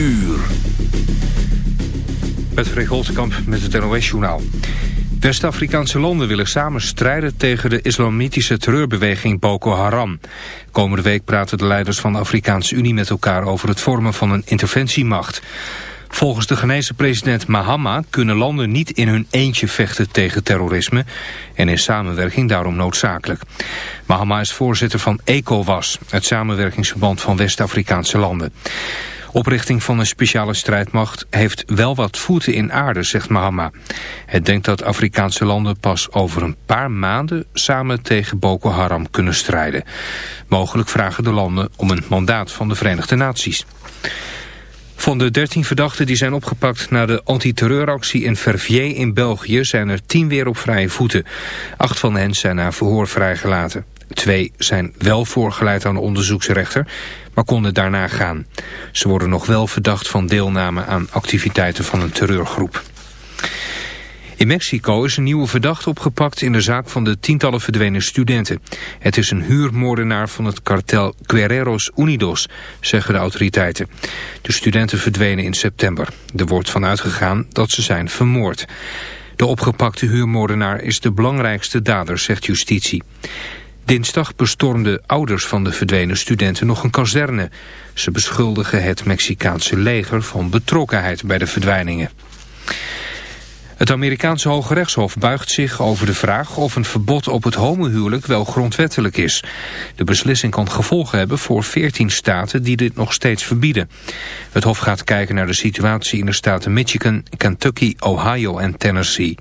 uur. Patrick Holtkamp met het NOS-journaal. West-Afrikaanse landen willen samen strijden tegen de islamitische terreurbeweging Boko Haram. Komende week praten de leiders van de Afrikaanse Unie met elkaar over het vormen van een interventiemacht. Volgens de Ghanese president Mahama kunnen landen niet in hun eentje vechten tegen terrorisme en is samenwerking daarom noodzakelijk. Mahama is voorzitter van ECOWAS, het samenwerkingsverband van West-Afrikaanse landen. Oprichting van een speciale strijdmacht heeft wel wat voeten in aarde, zegt Mahama. Het denkt dat Afrikaanse landen pas over een paar maanden samen tegen Boko Haram kunnen strijden. Mogelijk vragen de landen om een mandaat van de Verenigde Naties. Van de 13 verdachten die zijn opgepakt na de antiterreuractie in Verviers in België zijn er 10 weer op vrije voeten. Acht van hen zijn na verhoor vrijgelaten. Twee zijn wel voorgeleid aan de onderzoeksrechter, maar konden daarna gaan. Ze worden nog wel verdacht van deelname aan activiteiten van een terreurgroep. In Mexico is een nieuwe verdachte opgepakt in de zaak van de tientallen verdwenen studenten. Het is een huurmoordenaar van het kartel Guerreros Unidos, zeggen de autoriteiten. De studenten verdwenen in september. Er wordt van uitgegaan dat ze zijn vermoord. De opgepakte huurmoordenaar is de belangrijkste dader, zegt justitie. Dinsdag bestormden ouders van de verdwenen studenten nog een kazerne. Ze beschuldigen het Mexicaanse leger van betrokkenheid bij de verdwijningen. Het Amerikaanse Hoge Rechtshof buigt zich over de vraag of een verbod op het homohuwelijk wel grondwettelijk is. De beslissing kan gevolgen hebben voor 14 staten die dit nog steeds verbieden. Het Hof gaat kijken naar de situatie in de staten Michigan, Kentucky, Ohio en Tennessee.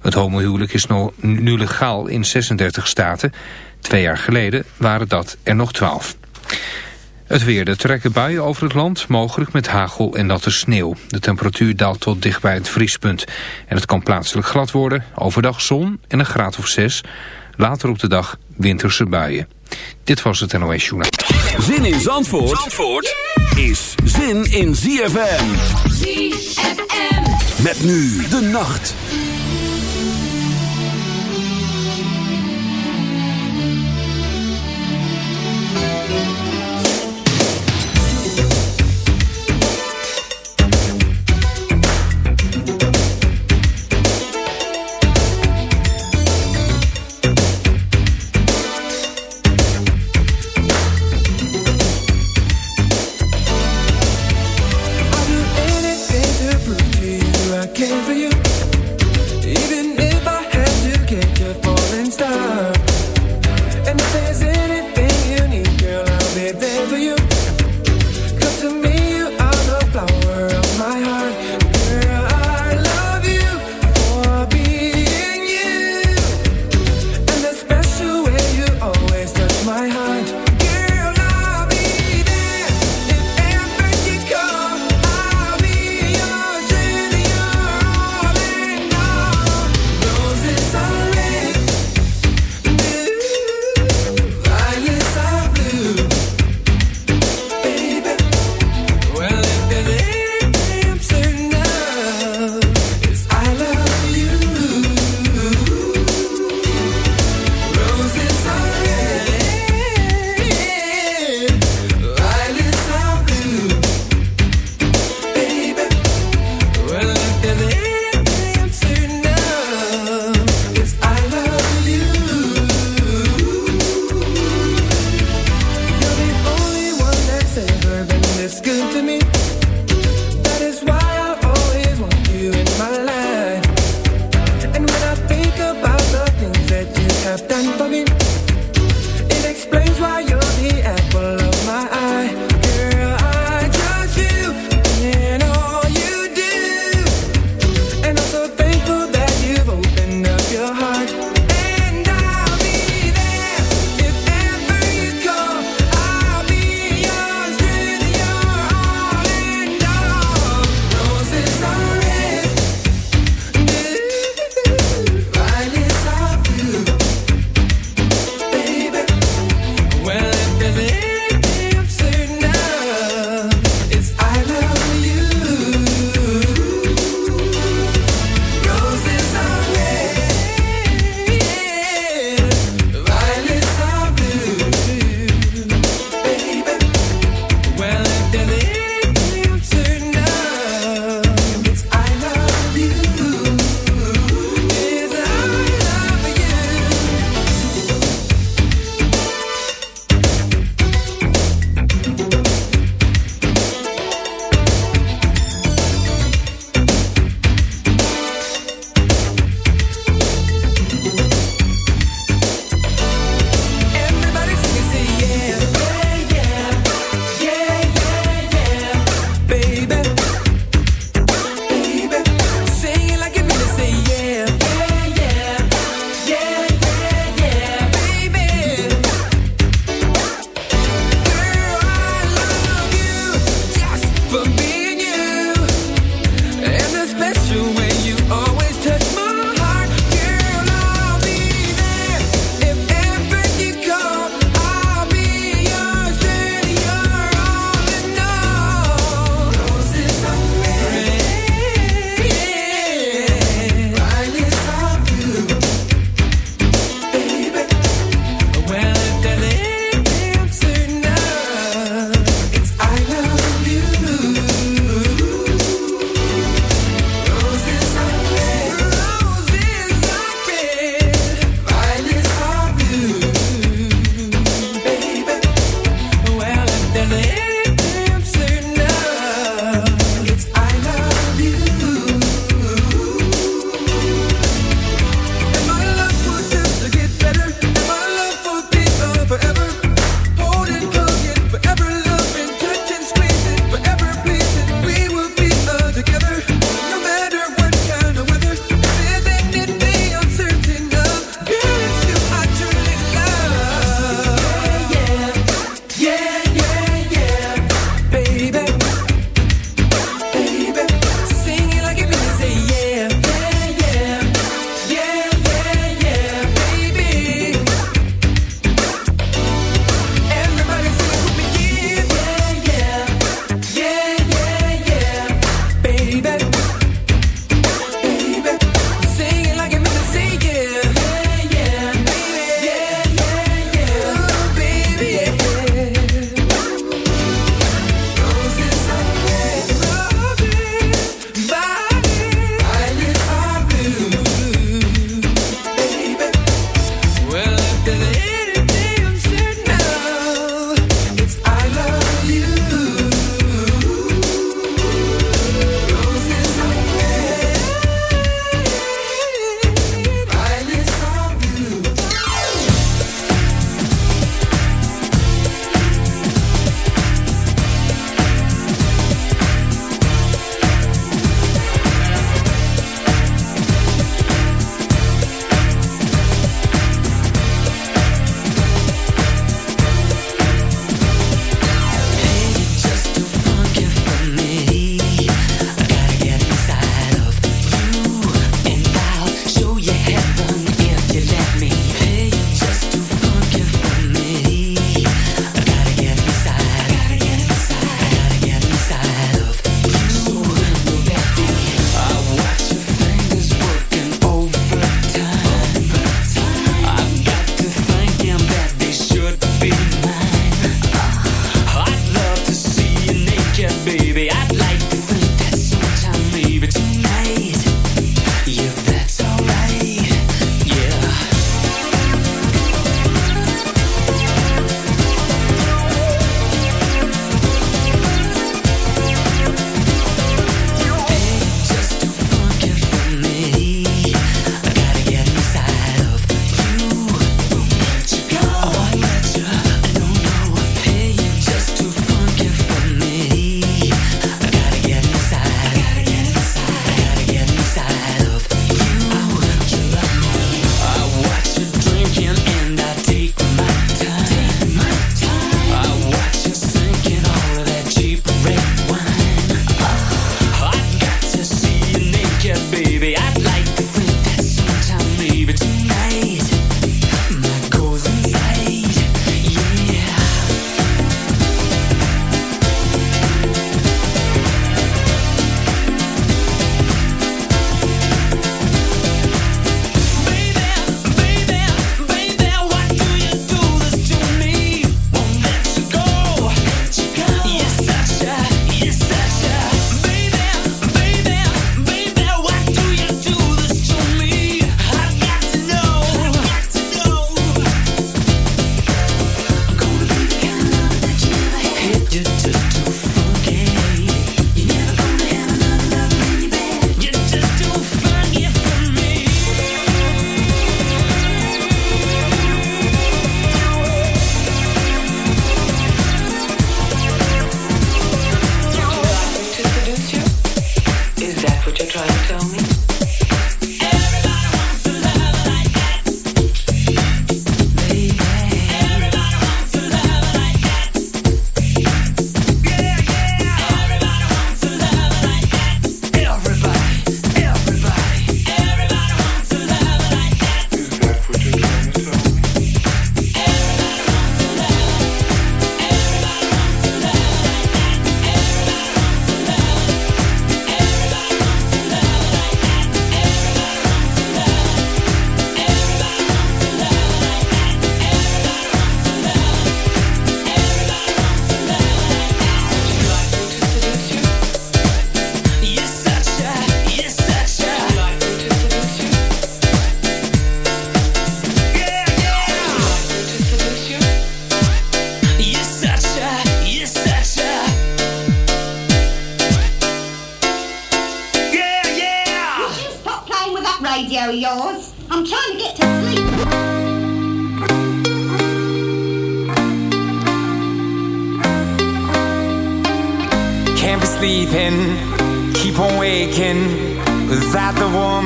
Het homohuwelijk is nu legaal in 36 staten. Twee jaar geleden waren dat er nog 12. Het weer. Er trekken buien over het land, mogelijk met hagel en natte sneeuw. De temperatuur daalt tot dicht bij het vriespunt. En het kan plaatselijk glad worden. Overdag zon en een graad of 6. Later op de dag winterse buien. Dit was het NOS Journaal. Zin in Zandvoort, Zandvoort is zin in ZFM. ZFM. Met nu de nacht.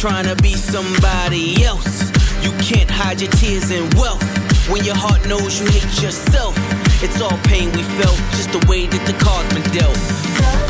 Trying to be somebody else. You can't hide your tears in wealth. When your heart knows you hate yourself. It's all pain we felt, just the way that the cards been dealt.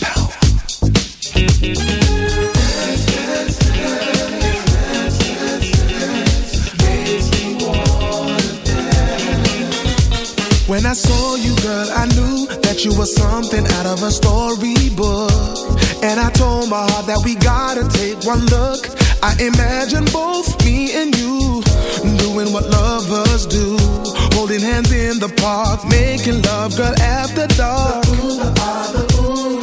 power. When I saw you, girl, I knew that you were something out of a storybook. And I told my heart that we gotta take one look. I imagine park, making love, girl, after dark. The, ooh, the, ooh.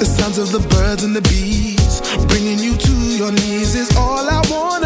the sounds of the birds and the bees, bringing you to your knees is all I wanna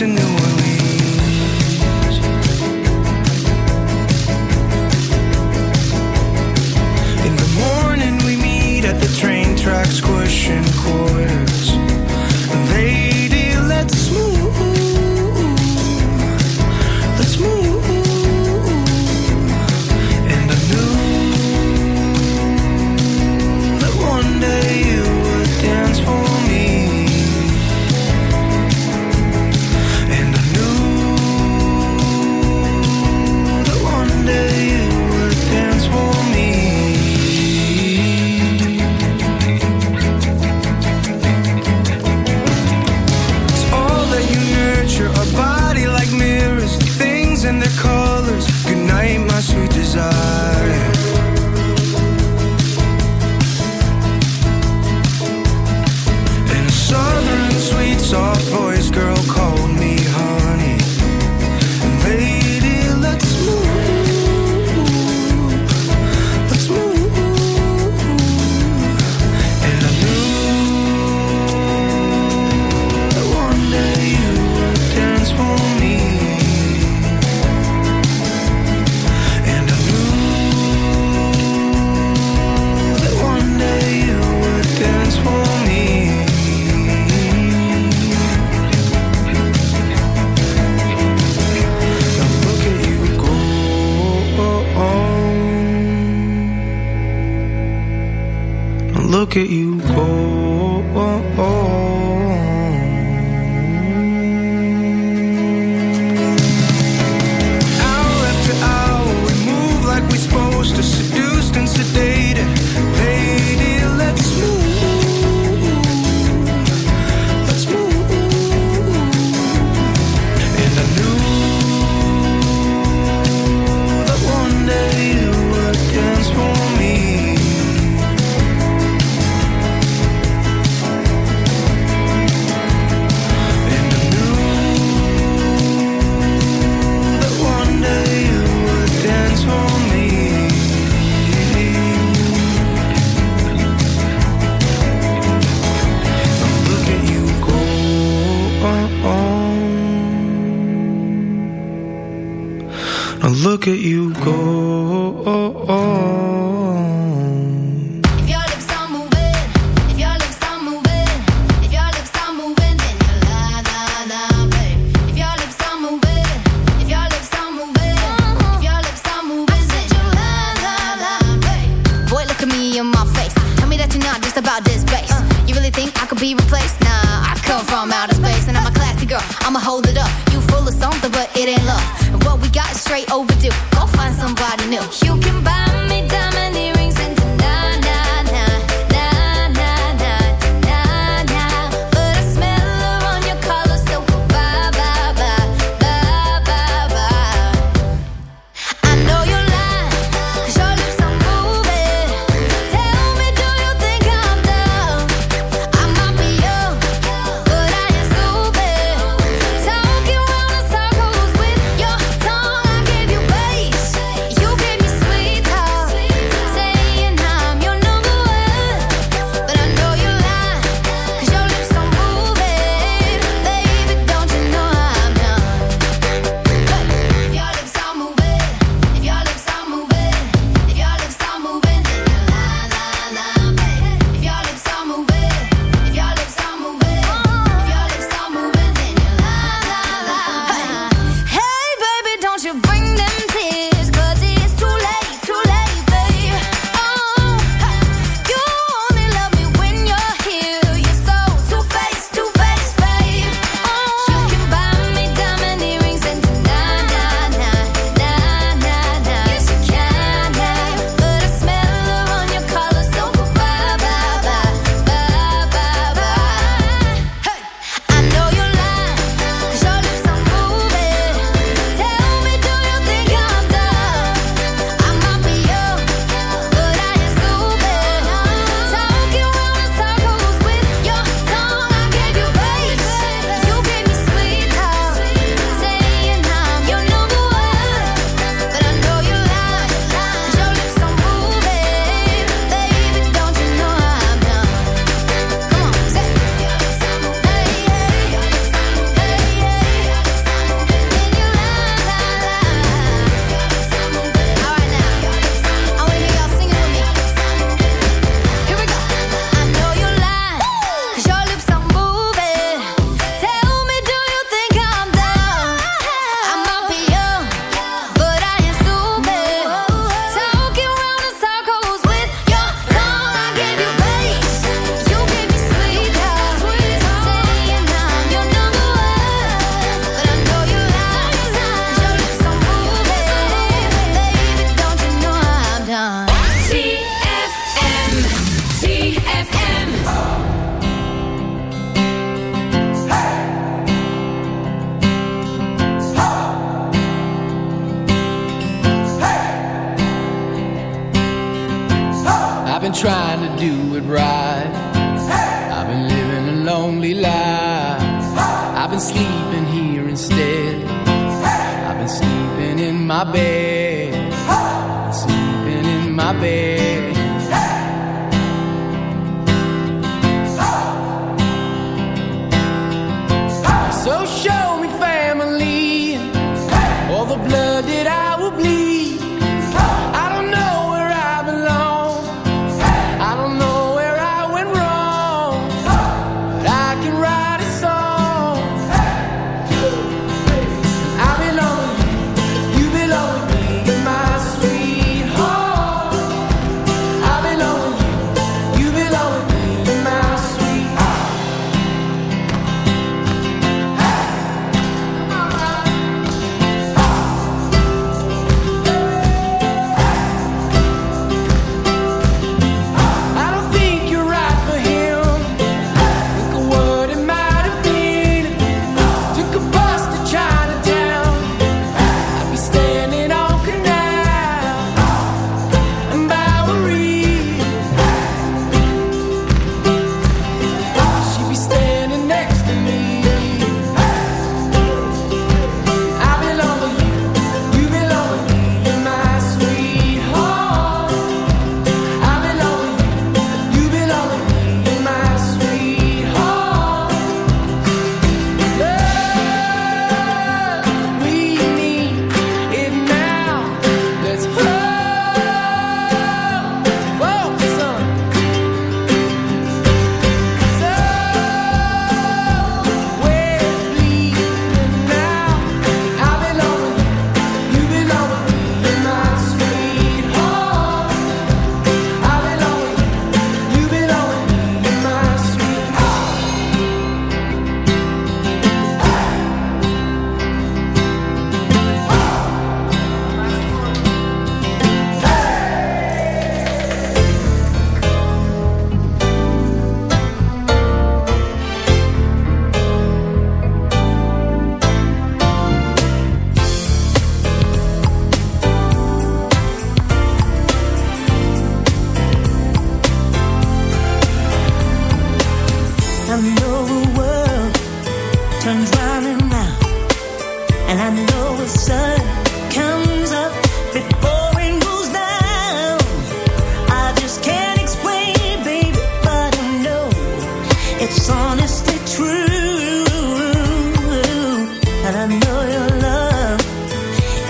a new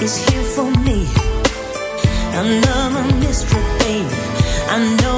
is here for me. Another mystery, baby. I know